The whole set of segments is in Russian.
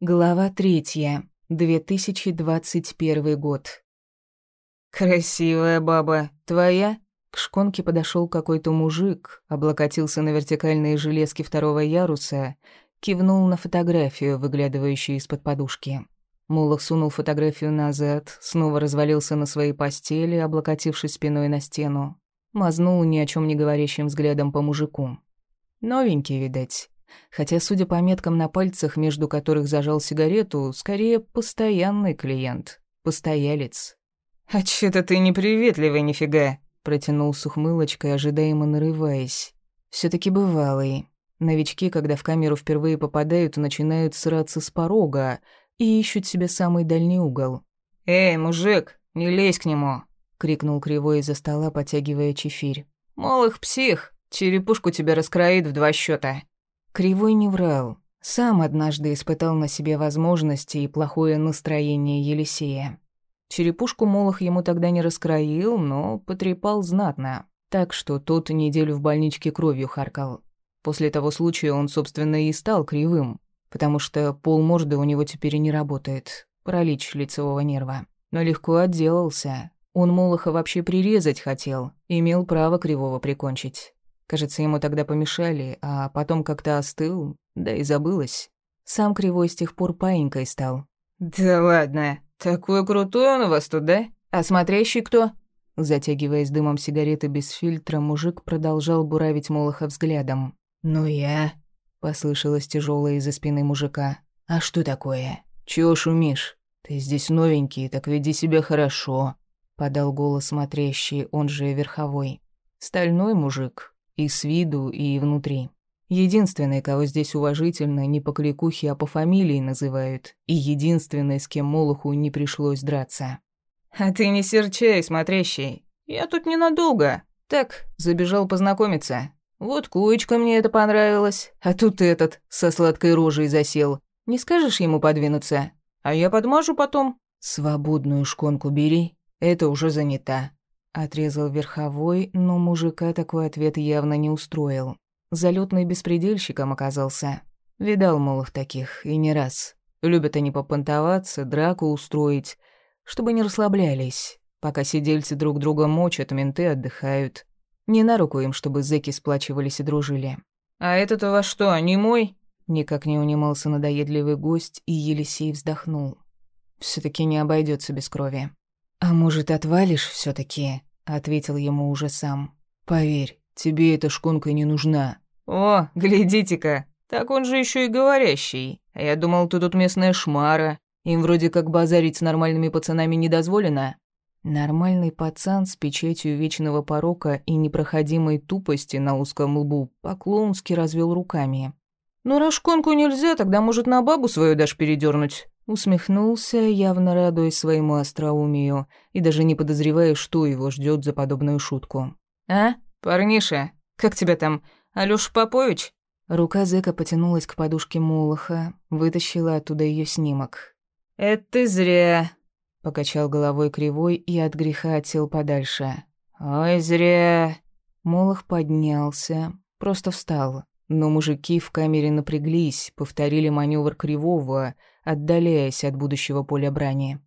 Глава третья. 2021 год. «Красивая баба. Твоя?» К шконке подошел какой-то мужик, облокотился на вертикальные железки второго яруса, кивнул на фотографию, выглядывающую из-под подушки. Молох сунул фотографию назад, снова развалился на своей постели, облокотившись спиной на стену. Мазнул ни о чем не говорящим взглядом по мужику. Новенький, видать. Хотя, судя по меткам на пальцах, между которых зажал сигарету, скорее постоянный клиент, постоялец. «А чё-то ты неприветливый нифига», — протянул с ухмылочкой, ожидаемо нарываясь. все таки бывалый. Новички, когда в камеру впервые попадают, начинают сраться с порога и ищут себе самый дальний угол. «Эй, мужик, не лезь к нему!» — крикнул кривой из-за стола, потягивая чефирь. «Мол, их псих, черепушку тебя раскроит в два счета. Кривой не врал. Сам однажды испытал на себе возможности и плохое настроение Елисея. Черепушку Молох ему тогда не раскроил, но потрепал знатно, так что тот неделю в больничке кровью харкал. После того случая он, собственно, и стал кривым, потому что полморды у него теперь и не работает, паралич лицевого нерва. Но легко отделался. Он Молоха вообще прирезать хотел, имел право кривого прикончить. Кажется, ему тогда помешали, а потом как-то остыл, да и забылось. Сам Кривой с тех пор паинькой стал. «Да ладно, такой крутой он у вас тут, да? А смотрящий кто?» Затягиваясь дымом сигареты без фильтра, мужик продолжал буравить Молоха взглядом. «Ну я...» — послышалось тяжелое из-за спины мужика. «А что такое? Чего шумишь? Ты здесь новенький, так веди себя хорошо», — подал голос смотрящий, он же верховой. «Стальной мужик, и с виду, и внутри. Единственный, кого здесь уважительно не по кликухе, а по фамилии называют. И единственный, с кем Молоху не пришлось драться. «А ты не серчай, смотрящий. Я тут ненадолго. Так, забежал познакомиться. Вот куечка мне это понравилось, а тут этот со сладкой рожей засел. Не скажешь ему подвинуться? А я подмажу потом». «Свободную шконку бери, это уже занята. Отрезал верховой, но мужика такой ответ явно не устроил. Залетный беспредельщиком оказался. Видал, мол, их таких, и не раз. Любят они попонтоваться, драку устроить, чтобы не расслаблялись. Пока сидельцы друг друга мочат, менты отдыхают. Не на руку им, чтобы зэки сплачивались и дружили. «А этот у вас что, не мой?» Никак не унимался надоедливый гость, и Елисей вздохнул. все таки не обойдется без крови. «А может, отвалишь все таки ответил ему уже сам. Поверь, тебе эта шконка не нужна. О, глядите-ка, так он же еще и говорящий. Я думал, ты тут местная шмара. Им вроде как базарить с нормальными пацанами не дозволено. Нормальный пацан с печатью вечного порока и непроходимой тупости на узком лбу поклонски развел руками. «Ну, рожконку нельзя, тогда, может, на бабу свою дашь передернуть. Усмехнулся, явно радуясь своему остроумию и даже не подозревая, что его ждет за подобную шутку. «А, парниша, как тебя там, Алёша Попович?» Рука зэка потянулась к подушке Молоха, вытащила оттуда ее снимок. «Это ты зря», — покачал головой кривой и от греха отсел подальше. «Ой, зря». Молох поднялся, просто встал. Но мужики в камере напряглись, повторили маневр кривого, отдаляясь от будущего поля брани.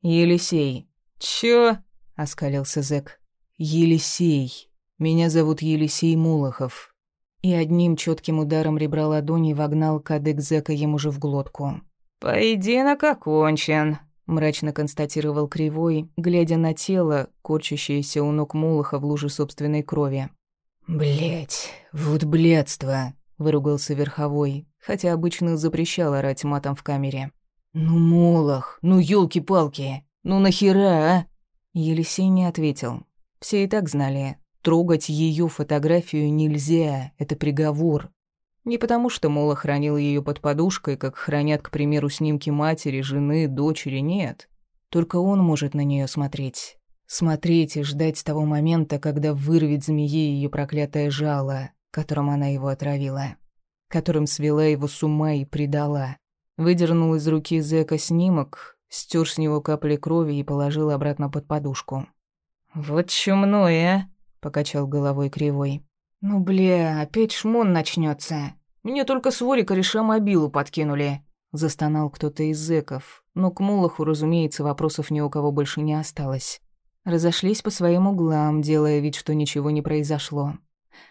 «Елисей». «Чё?» — оскалился зэк. «Елисей. Меня зовут Елисей Мулохов». И одним четким ударом ребра ладони вогнал кадык зэка ему же в глотку. «Поединок окончен», — мрачно констатировал Кривой, глядя на тело, корчащееся у ног Мулоха в луже собственной крови. «Блядь, вот блядство!» — выругался Верховой, хотя обычно запрещал орать матом в камере. «Ну, Молох, ну ёлки-палки, ну нахера, а?» Елисей не ответил. Все и так знали, трогать ее фотографию нельзя, это приговор. Не потому, что Молох хранил ее под подушкой, как хранят, к примеру, снимки матери, жены, дочери, нет. Только он может на нее смотреть. Смотреть и ждать того момента, когда вырвет змее ее проклятое жало, которым она его отравила которым свела его с ума и предала. Выдернул из руки зэка снимок, стер с него капли крови и положил обратно под подушку. «Вот чумное, а?» — покачал головой кривой. «Ну, бля, опять шмон начнется. Мне только с Ворика кореша мобилу подкинули. Застонал кто-то из зэков, но к Мулаху, разумеется, вопросов ни у кого больше не осталось. Разошлись по своим углам, делая вид, что ничего не произошло.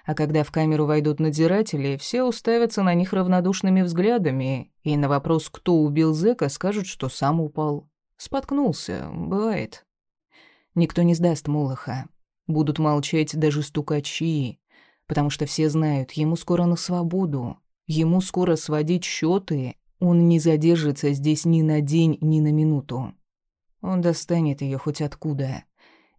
А когда в камеру войдут надзиратели, все уставятся на них равнодушными взглядами, и на вопрос, кто убил зэка, скажут, что сам упал. Споткнулся, бывает. Никто не сдаст Мулаха. Будут молчать даже стукачи, потому что все знают, ему скоро на свободу, ему скоро сводить счеты, он не задержится здесь ни на день, ни на минуту. Он достанет ее хоть откуда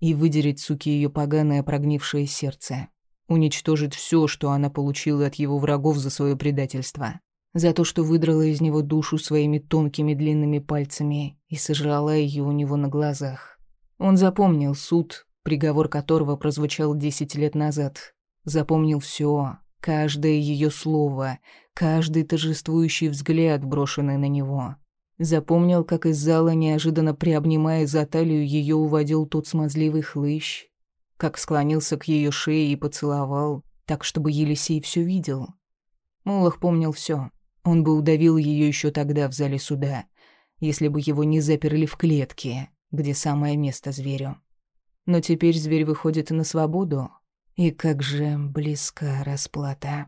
и выдерет, суки, ее поганое прогнившее сердце. Уничтожит все, что она получила от его врагов за свое предательство. За то, что выдрала из него душу своими тонкими длинными пальцами и сожрала ее у него на глазах. Он запомнил суд, приговор которого прозвучал десять лет назад. Запомнил все, каждое ее слово, каждый торжествующий взгляд, брошенный на него. Запомнил, как из зала, неожиданно приобнимая за талию, ее уводил тот смазливый хлыщ, как склонился к ее шее и поцеловал, так, чтобы Елисей все видел. Молох помнил все. Он бы удавил ее еще тогда в зале суда, если бы его не заперли в клетке, где самое место зверю. Но теперь зверь выходит на свободу, и как же близка расплата.